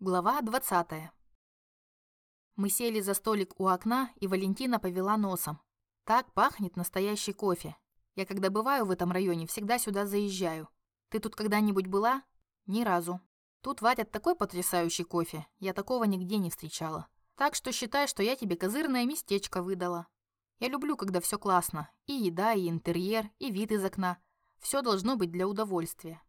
Глава 20. Мы сели за столик у окна, и Валентина повела носом. Так пахнет настоящий кофе. Я когда бываю в этом районе, всегда сюда заезжаю. Ты тут когда-нибудь была? Ни разу. Тут варят такой потрясающий кофе. Я такого нигде не встречала. Так что считай, что я тебе козырное местечко выдала. Я люблю, когда все классно. И еда, и интерьер, и вид из окна. Все должно быть для удовольствия.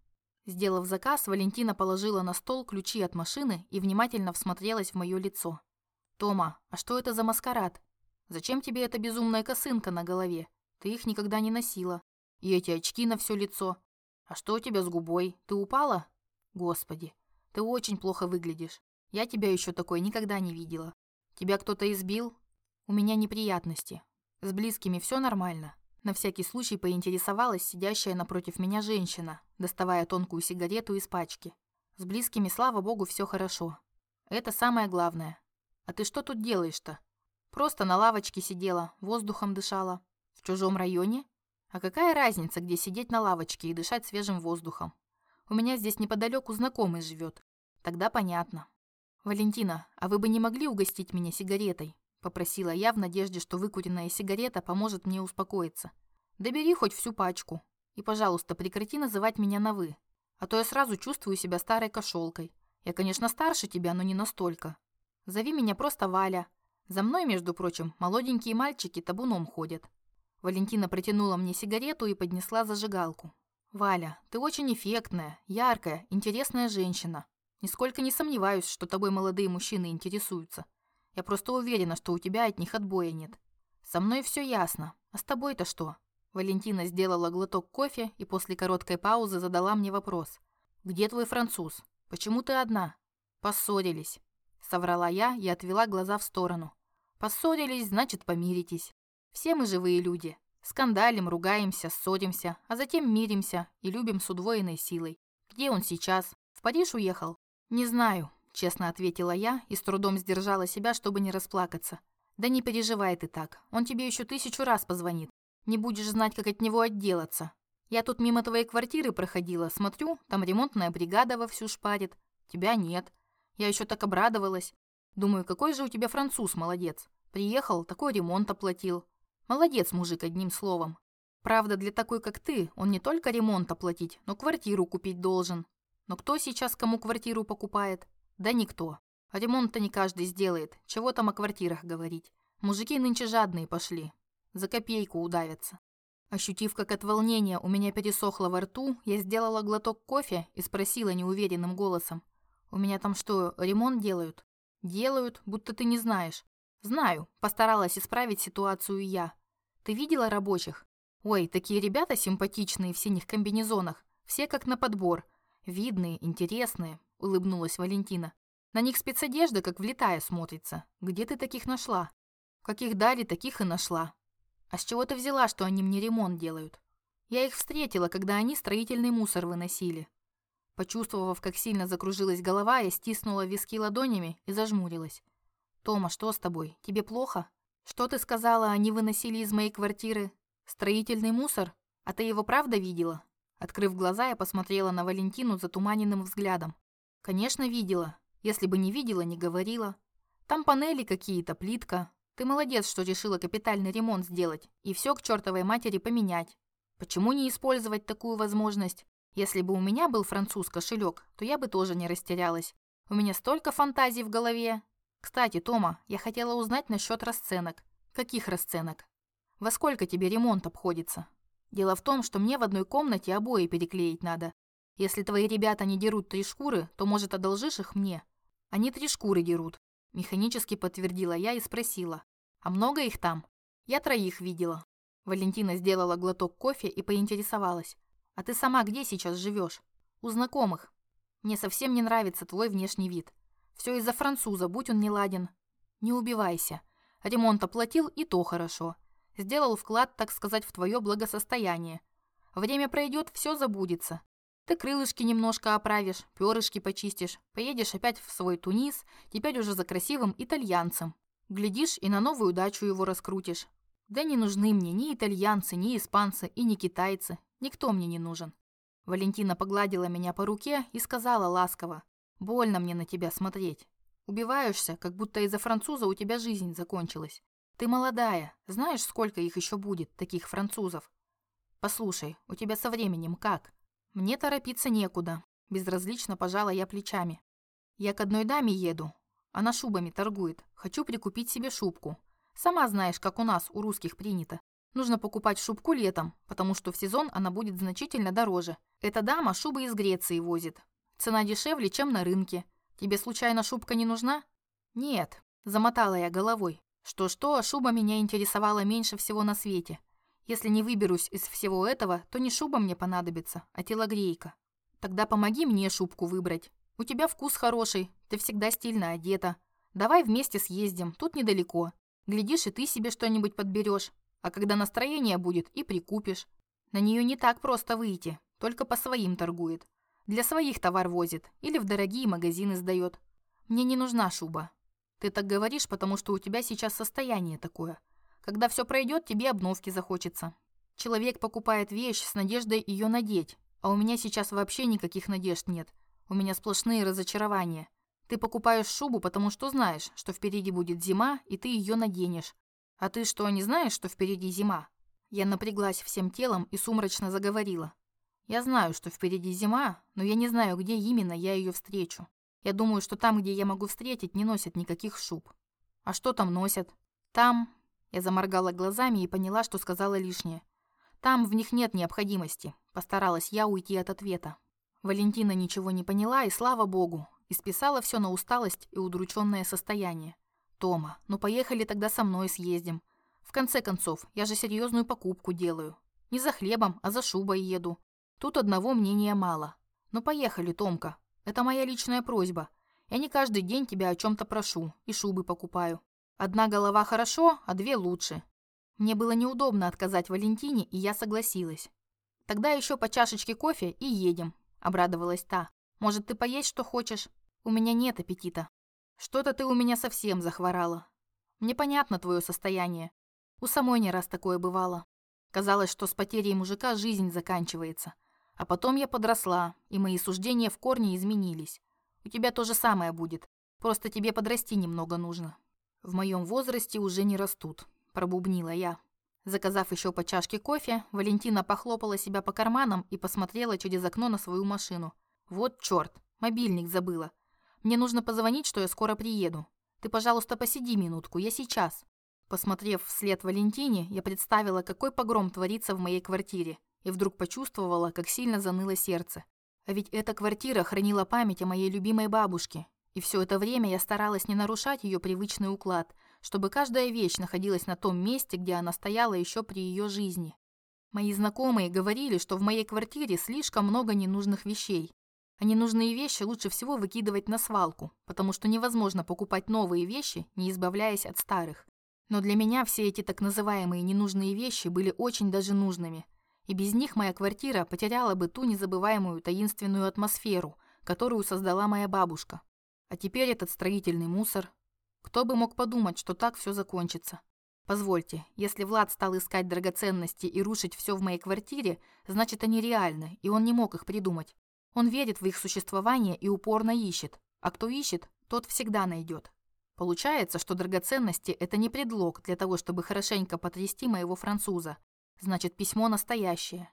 Сделав заказ, Валентина положила на стол ключи от машины и внимательно всмотрелась в мое лицо. «Тома, а что это за маскарад? Зачем тебе эта безумная косынка на голове? Ты их никогда не носила. И эти очки на все лицо. А что у тебя с губой? Ты упала? Господи, ты очень плохо выглядишь. Я тебя еще такой никогда не видела. Тебя кто-то избил? У меня неприятности. С близкими все нормально. На всякий случай поинтересовалась сидящая напротив меня женщина, доставая тонкую сигарету из пачки. С близкими, слава богу, все хорошо. Это самое главное. А ты что тут делаешь-то? Просто на лавочке сидела, воздухом дышала. В чужом районе? А какая разница, где сидеть на лавочке и дышать свежим воздухом? У меня здесь неподалеку знакомый живет. Тогда понятно. Валентина, а вы бы не могли угостить меня сигаретой? Попросила я в надежде, что выкуренная сигарета поможет мне успокоиться. «Добери хоть всю пачку. И, пожалуйста, прекрати называть меня на «вы». А то я сразу чувствую себя старой кошелкой. Я, конечно, старше тебя, но не настолько. Зови меня просто Валя. За мной, между прочим, молоденькие мальчики табуном ходят». Валентина протянула мне сигарету и поднесла зажигалку. «Валя, ты очень эффектная, яркая, интересная женщина. Нисколько не сомневаюсь, что тобой молодые мужчины интересуются. Я просто уверена, что у тебя от них отбоя нет. Со мной все ясно. А с тобой-то что? Валентина сделала глоток кофе и после короткой паузы задала мне вопрос. Где твой француз? Почему ты одна? Поссорились. Соврала я и отвела глаза в сторону. Поссорились, значит, помиритесь. Все мы живые люди. Скандалим, ругаемся, ссоримся, а затем миримся и любим с удвоенной силой. Где он сейчас? В Париж уехал? Не знаю честно ответила я и с трудом сдержала себя, чтобы не расплакаться. Да не переживай ты так. Он тебе еще тысячу раз позвонит. Не будешь знать, как от него отделаться. Я тут мимо твоей квартиры проходила, смотрю, там ремонтная бригада вовсю шпарит. Тебя нет. Я еще так обрадовалась. Думаю, какой же у тебя француз молодец. Приехал, такой ремонт оплатил. Молодец, мужик, одним словом. Правда, для такой, как ты, он не только ремонт оплатить, но квартиру купить должен. Но кто сейчас кому квартиру покупает? Да никто. Ремонт-то не каждый сделает. Чего там о квартирах говорить? Мужики нынче жадные пошли. За копейку удавятся. Ощутив, как от волнения у меня пересохло во рту, я сделала глоток кофе и спросила неуверенным голосом. «У меня там что, ремонт делают?» «Делают, будто ты не знаешь». «Знаю», постаралась исправить ситуацию я. «Ты видела рабочих?» «Ой, такие ребята симпатичные в синих комбинезонах. Все как на подбор. Видные, интересные улыбнулась Валентина. На них спецодежда как влетая смотрится. Где ты таких нашла? Каких дали, таких и нашла. А с чего ты взяла, что они мне ремонт делают? Я их встретила, когда они строительный мусор выносили. Почувствовав, как сильно закружилась голова, я стиснула виски ладонями и зажмурилась. «Тома, что с тобой? Тебе плохо? Что ты сказала, они выносили из моей квартиры? Строительный мусор? А ты его правда видела?» Открыв глаза, я посмотрела на Валентину затуманенным взглядом. Конечно, видела. Если бы не видела, не говорила. Там панели какие-то, плитка. Ты молодец, что решила капитальный ремонт сделать и все к чертовой матери поменять. Почему не использовать такую возможность? Если бы у меня был француз кошелек, то я бы тоже не растерялась. У меня столько фантазий в голове. Кстати, Тома, я хотела узнать насчет расценок. Каких расценок? Во сколько тебе ремонт обходится? Дело в том, что мне в одной комнате обои переклеить надо, если твои ребята не дерут три шкуры, то, может, одолжишь их мне? Они три шкуры дерут. Механически подтвердила я и спросила. А много их там? Я троих видела. Валентина сделала глоток кофе и поинтересовалась. А ты сама где сейчас живешь? У знакомых. Мне совсем не нравится твой внешний вид. Все из-за француза, будь он не ладен. Не убивайся. Ремонт оплатил, и то хорошо. Сделал вклад, так сказать, в твое благосостояние. Время пройдет, все забудется. Ты крылышки немножко оправишь, перышки почистишь, поедешь опять в свой Тунис, теперь уже за красивым итальянцем. Глядишь и на новую дачу его раскрутишь. Да не нужны мне ни итальянцы, ни испанцы и ни китайцы. Никто мне не нужен. Валентина погладила меня по руке и сказала ласково. Больно мне на тебя смотреть. Убиваешься, как будто из-за француза у тебя жизнь закончилась. Ты молодая, знаешь, сколько их еще будет, таких французов? Послушай, у тебя со временем как? Мне торопиться некуда. Безразлично пожала я плечами. Я к одной даме еду. Она шубами торгует. Хочу прикупить себе шубку. Сама знаешь, как у нас, у русских принято. Нужно покупать шубку летом, потому что в сезон она будет значительно дороже. Эта дама шубы из Греции возит. Цена дешевле, чем на рынке. Тебе случайно шубка не нужна? Нет, замотала я головой. Что-что, а шуба меня интересовала меньше всего на свете. Если не выберусь из всего этого, то не шуба мне понадобится, а телогрейка. Тогда помоги мне шубку выбрать. У тебя вкус хороший, ты всегда стильно одета. Давай вместе съездим, тут недалеко. Глядишь, и ты себе что-нибудь подберешь. А когда настроение будет, и прикупишь. На нее не так просто выйти, только по своим торгует. Для своих товар возит или в дорогие магазины сдает. Мне не нужна шуба. Ты так говоришь, потому что у тебя сейчас состояние такое. Когда все пройдет, тебе обновки захочется. Человек покупает вещь с надеждой ее надеть, а у меня сейчас вообще никаких надежд нет. У меня сплошные разочарования. Ты покупаешь шубу, потому что знаешь, что впереди будет зима, и ты ее наденешь. А ты что, не знаешь, что впереди зима? Я напряглась всем телом и сумрачно заговорила. Я знаю, что впереди зима, но я не знаю, где именно я ее встречу. Я думаю, что там, где я могу встретить, не носят никаких шуб. А что там носят? Там... Я заморгала глазами и поняла, что сказала лишнее. Там в них нет необходимости. Постаралась я уйти от ответа. Валентина ничего не поняла, и слава богу, исписала все на усталость и удрученное состояние. «Тома, ну поехали тогда со мной съездим. В конце концов, я же серьезную покупку делаю. Не за хлебом, а за шубой еду. Тут одного мнения мало. Ну поехали, Томка. Это моя личная просьба. Я не каждый день тебя о чем-то прошу и шубы покупаю. Одна голова хорошо, а две лучше. Мне было неудобно отказать Валентине, и я согласилась. Тогда еще по чашечке кофе и едем, обрадовалась та. Может, ты поесть что хочешь? У меня нет аппетита. Что-то ты у меня совсем захворала. Мне понятно твое состояние. У самой не раз такое бывало. Казалось, что с потерей мужика жизнь заканчивается. А потом я подросла, и мои суждения в корне изменились. У тебя то же самое будет. Просто тебе подрасти немного нужно. В моем возрасте уже не растут, пробубнила я. Заказав еще по чашке кофе, Валентина похлопала себя по карманам и посмотрела через окно на свою машину. Вот черт, мобильник забыла. Мне нужно позвонить, что я скоро приеду. Ты, пожалуйста, посиди минутку, я сейчас. Посмотрев вслед Валентине, я представила, какой погром творится в моей квартире и вдруг почувствовала, как сильно заныло сердце. А ведь эта квартира хранила память о моей любимой бабушке, и все это время я старалась не нарушать ее привычный уклад, чтобы каждая вещь находилась на том месте, где она стояла еще при ее жизни. Мои знакомые говорили, что в моей квартире слишком много ненужных вещей. А ненужные вещи лучше всего выкидывать на свалку, потому что невозможно покупать новые вещи, не избавляясь от старых. Но для меня все эти так называемые ненужные вещи были очень даже нужными – и без них моя квартира потеряла бы ту незабываемую таинственную атмосферу, которую создала моя бабушка. А теперь этот строительный мусор. Кто бы мог подумать, что так все закончится? Позвольте, если Влад стал искать драгоценности и рушить все в моей квартире, значит они реальны, и он не мог их придумать. Он верит в их существование и упорно ищет. А кто ищет, тот всегда найдет. Получается, что драгоценности – это не предлог для того, чтобы хорошенько потрясти моего француза, Значит, письмо настоящее.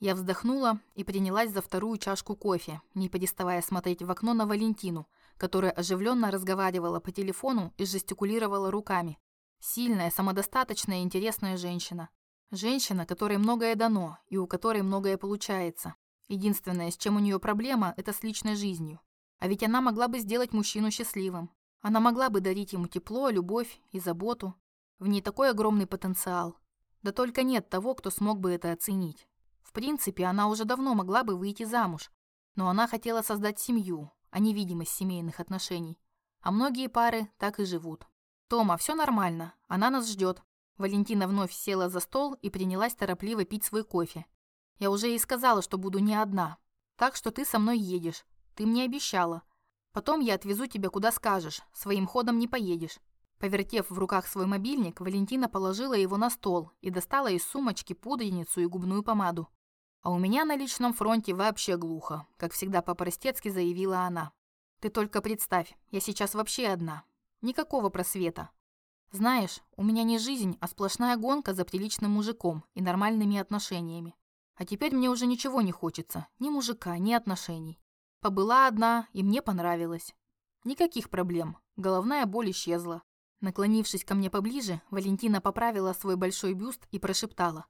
Я вздохнула и принялась за вторую чашку кофе, не переставая смотреть в окно на Валентину, которая оживленно разговаривала по телефону и жестикулировала руками. Сильная, самодостаточная и интересная женщина. Женщина, которой многое дано и у которой многое получается. Единственное, с чем у нее проблема, это с личной жизнью. А ведь она могла бы сделать мужчину счастливым. Она могла бы дарить ему тепло, любовь и заботу. В ней такой огромный потенциал. Да только нет того, кто смог бы это оценить. В принципе, она уже давно могла бы выйти замуж, но она хотела создать семью, а не видимость семейных отношений. А многие пары так и живут. «Тома, все нормально, она нас ждет». Валентина вновь села за стол и принялась торопливо пить свой кофе. «Я уже ей сказала, что буду не одна. Так что ты со мной едешь. Ты мне обещала. Потом я отвезу тебя куда скажешь, своим ходом не поедешь. Повертев в руках свой мобильник, Валентина положила его на стол и достала из сумочки пудреницу и губную помаду. А у меня на личном фронте вообще глухо, как всегда по-простецки заявила она. Ты только представь, я сейчас вообще одна. Никакого просвета. Знаешь, у меня не жизнь, а сплошная гонка за приличным мужиком и нормальными отношениями. А теперь мне уже ничего не хочется. Ни мужика, ни отношений. Побыла одна, и мне понравилось. Никаких проблем. Головная боль исчезла. Наклонившись ко мне поближе, Валентина поправила свой большой бюст и прошептала.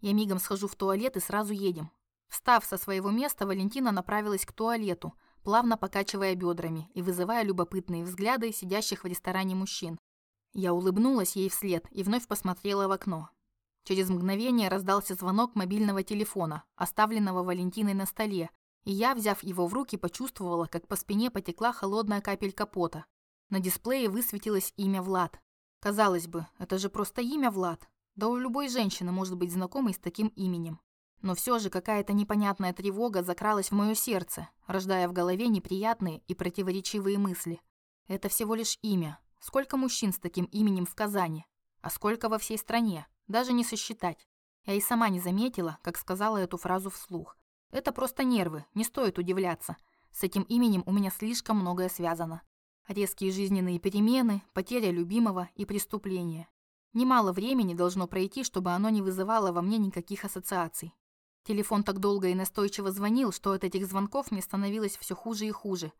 «Я мигом схожу в туалет и сразу едем». Встав со своего места, Валентина направилась к туалету, плавно покачивая бедрами и вызывая любопытные взгляды сидящих в ресторане мужчин. Я улыбнулась ей вслед и вновь посмотрела в окно. Через мгновение раздался звонок мобильного телефона, оставленного Валентиной на столе, и я, взяв его в руки, почувствовала, как по спине потекла холодная капелька пота. На дисплее высветилось имя Влад. Казалось бы, это же просто имя Влад. Да у любой женщины может быть знакомой с таким именем. Но все же какая-то непонятная тревога закралась в мое сердце, рождая в голове неприятные и противоречивые мысли. Это всего лишь имя. Сколько мужчин с таким именем в Казани? А сколько во всей стране? Даже не сосчитать. Я и сама не заметила, как сказала эту фразу вслух. Это просто нервы, не стоит удивляться. С этим именем у меня слишком многое связано. Резкие жизненные перемены, потеря любимого и преступления. Немало времени должно пройти, чтобы оно не вызывало во мне никаких ассоциаций. Телефон так долго и настойчиво звонил, что от этих звонков мне становилось все хуже и хуже.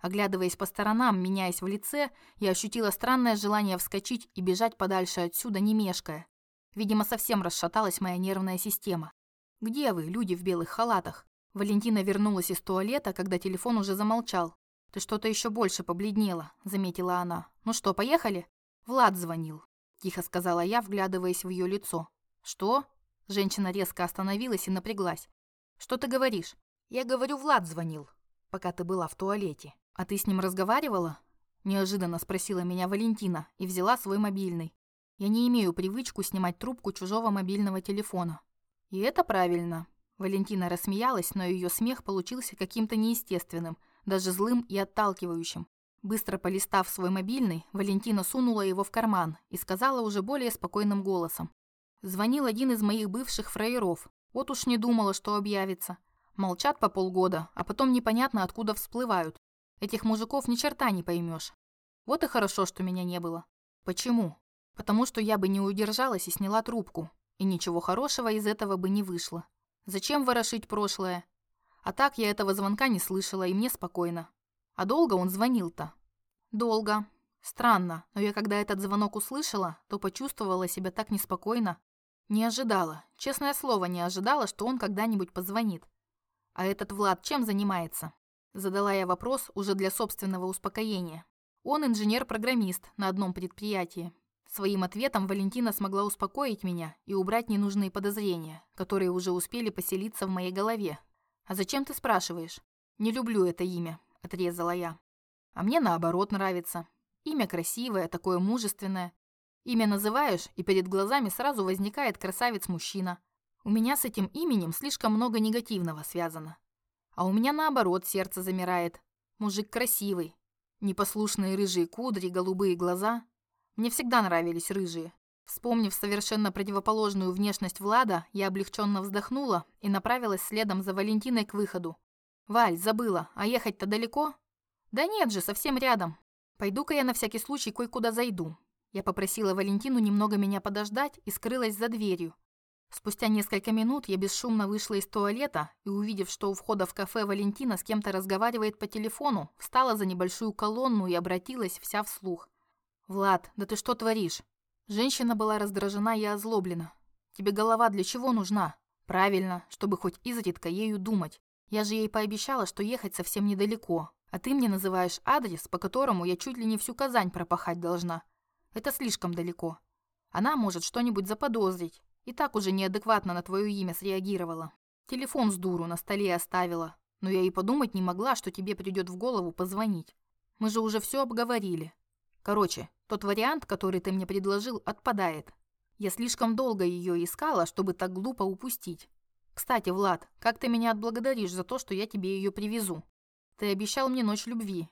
Оглядываясь по сторонам, меняясь в лице, я ощутила странное желание вскочить и бежать подальше отсюда, не мешкая. Видимо, совсем расшаталась моя нервная система. «Где вы, люди в белых халатах?» Валентина вернулась из туалета, когда телефон уже замолчал. «Ты что-то еще больше побледнела», — заметила она. «Ну что, поехали?» «Влад звонил», — тихо сказала я, вглядываясь в ее лицо. «Что?» Женщина резко остановилась и напряглась. «Что ты говоришь?» «Я говорю, Влад звонил, пока ты была в туалете. А ты с ним разговаривала?» Неожиданно спросила меня Валентина и взяла свой мобильный. Я не имею привычку снимать трубку чужого мобильного телефона. И это правильно. Валентина рассмеялась, но ее смех получился каким-то неестественным – даже злым и отталкивающим. Быстро полистав свой мобильный, Валентина сунула его в карман и сказала уже более спокойным голосом. Звонил один из моих бывших фраеров. Вот уж не думала, что объявится. Молчат по полгода, а потом непонятно откуда всплывают. Этих мужиков ни черта не поймешь. Вот и хорошо, что меня не было. Почему? Потому что я бы не удержалась и сняла трубку. И ничего хорошего из этого бы не вышло. Зачем ворошить прошлое? А так я этого звонка не слышала, и мне спокойно. А долго он звонил-то? Долго. Странно, но я когда этот звонок услышала, то почувствовала себя так неспокойно. Не ожидала, честное слово, не ожидала, что он когда-нибудь позвонит. А этот Влад чем занимается? Задала я вопрос уже для собственного успокоения. Он инженер-программист на одном предприятии. Своим ответом Валентина смогла успокоить меня и убрать ненужные подозрения, которые уже успели поселиться в моей голове, «А зачем ты спрашиваешь?» «Не люблю это имя», — отрезала я. «А мне наоборот нравится. Имя красивое, такое мужественное. Имя называешь, и перед глазами сразу возникает красавец-мужчина. У меня с этим именем слишком много негативного связано. А у меня наоборот сердце замирает. Мужик красивый. Непослушные рыжие кудри, голубые глаза. Мне всегда нравились рыжие. Вспомнив совершенно противоположную внешность Влада, я облегченно вздохнула и направилась следом за Валентиной к выходу. «Валь, забыла, а ехать-то далеко?» «Да нет же, совсем рядом. Пойду-ка я на всякий случай кое-куда зайду». Я попросила Валентину немного меня подождать и скрылась за дверью. Спустя несколько минут я бесшумно вышла из туалета и, увидев, что у входа в кафе Валентина с кем-то разговаривает по телефону, встала за небольшую колонну и обратилась вся вслух. «Влад, да ты что творишь?» Женщина была раздражена и озлоблена. «Тебе голова для чего нужна?» «Правильно, чтобы хоть изредка ею думать. Я же ей пообещала, что ехать совсем недалеко. А ты мне называешь адрес, по которому я чуть ли не всю Казань пропахать должна. Это слишком далеко. Она может что-нибудь заподозрить. И так уже неадекватно на твое имя среагировала. Телефон с дуру на столе оставила. Но я и подумать не могла, что тебе придет в голову позвонить. Мы же уже все обговорили. Короче, тот вариант, который ты мне предложил, отпадает. Я слишком долго ее искала, чтобы так глупо упустить. Кстати, Влад, как ты меня отблагодаришь за то, что я тебе ее привезу? Ты обещал мне ночь любви.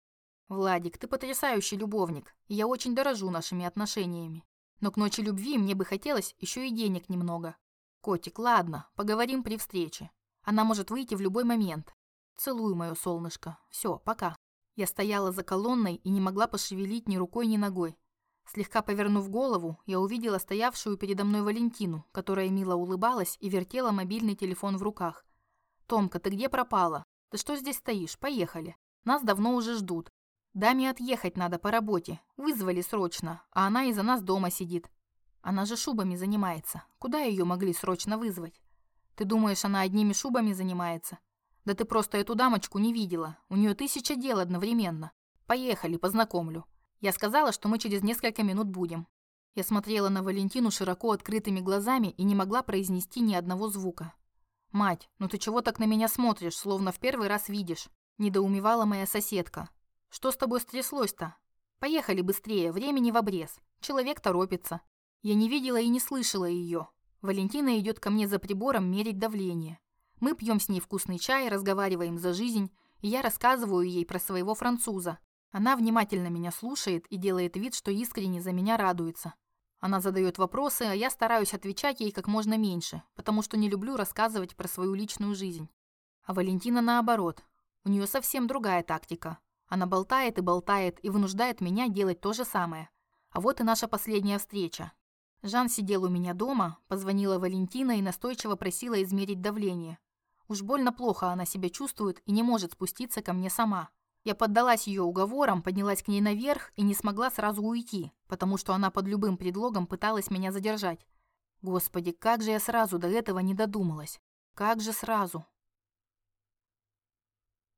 Владик, ты потрясающий любовник, и я очень дорожу нашими отношениями. Но к ночи любви мне бы хотелось еще и денег немного. Котик, ладно, поговорим при встрече. Она может выйти в любой момент. Целую, мое солнышко. Все, пока. Я стояла за колонной и не могла пошевелить ни рукой, ни ногой. Слегка повернув голову, я увидела стоявшую передо мной Валентину, которая мило улыбалась и вертела мобильный телефон в руках. «Томка, ты где пропала? Ты что здесь стоишь? Поехали. Нас давно уже ждут. Даме отъехать надо по работе. Вызвали срочно, а она из-за нас дома сидит. Она же шубами занимается. Куда ее могли срочно вызвать? Ты думаешь, она одними шубами занимается? Да ты просто эту дамочку не видела. У нее тысяча дел одновременно. Поехали, познакомлю. Я сказала, что мы через несколько минут будем. Я смотрела на Валентину широко открытыми глазами и не могла произнести ни одного звука. «Мать, ну ты чего так на меня смотришь, словно в первый раз видишь?» Недоумевала моя соседка. «Что с тобой стряслось-то? Поехали быстрее, времени в обрез. Человек торопится». Я не видела и не слышала ее. Валентина идет ко мне за прибором мерить давление. Мы пьем с ней вкусный чай, разговариваем за жизнь, и я рассказываю ей про своего француза. Она внимательно меня слушает и делает вид, что искренне за меня радуется. Она задает вопросы, а я стараюсь отвечать ей как можно меньше, потому что не люблю рассказывать про свою личную жизнь. А Валентина наоборот. У нее совсем другая тактика. Она болтает и болтает и вынуждает меня делать то же самое. А вот и наша последняя встреча. Жан сидел у меня дома, позвонила Валентина и настойчиво просила измерить давление. Уж больно плохо она себя чувствует и не может спуститься ко мне сама. Я поддалась ее уговорам, поднялась к ней наверх и не смогла сразу уйти, потому что она под любым предлогом пыталась меня задержать. Господи, как же я сразу до этого не додумалась. Как же сразу.